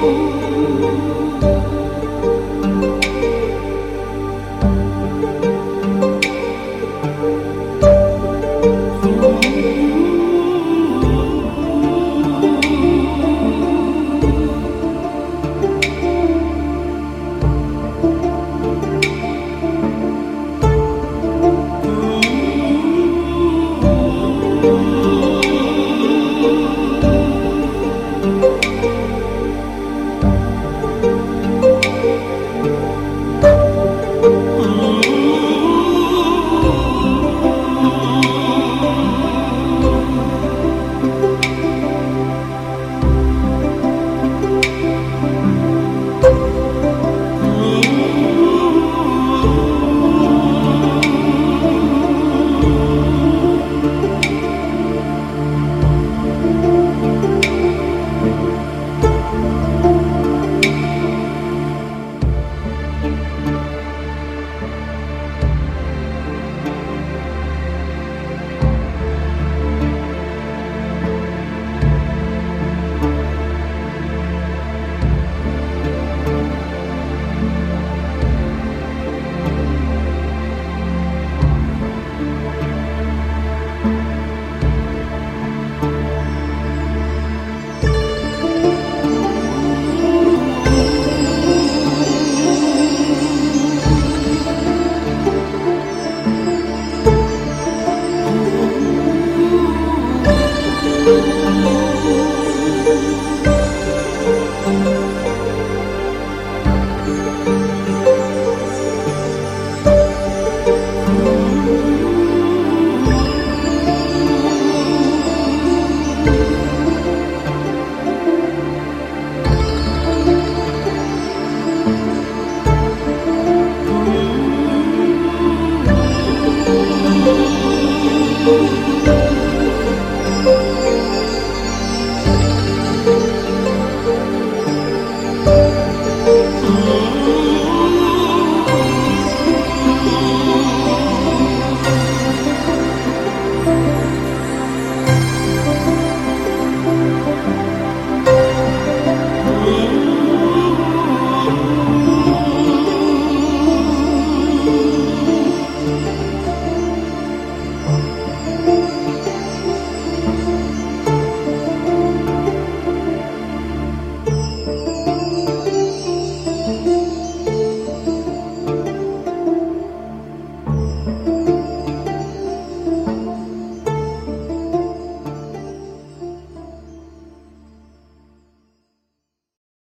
Ooh. Ooh.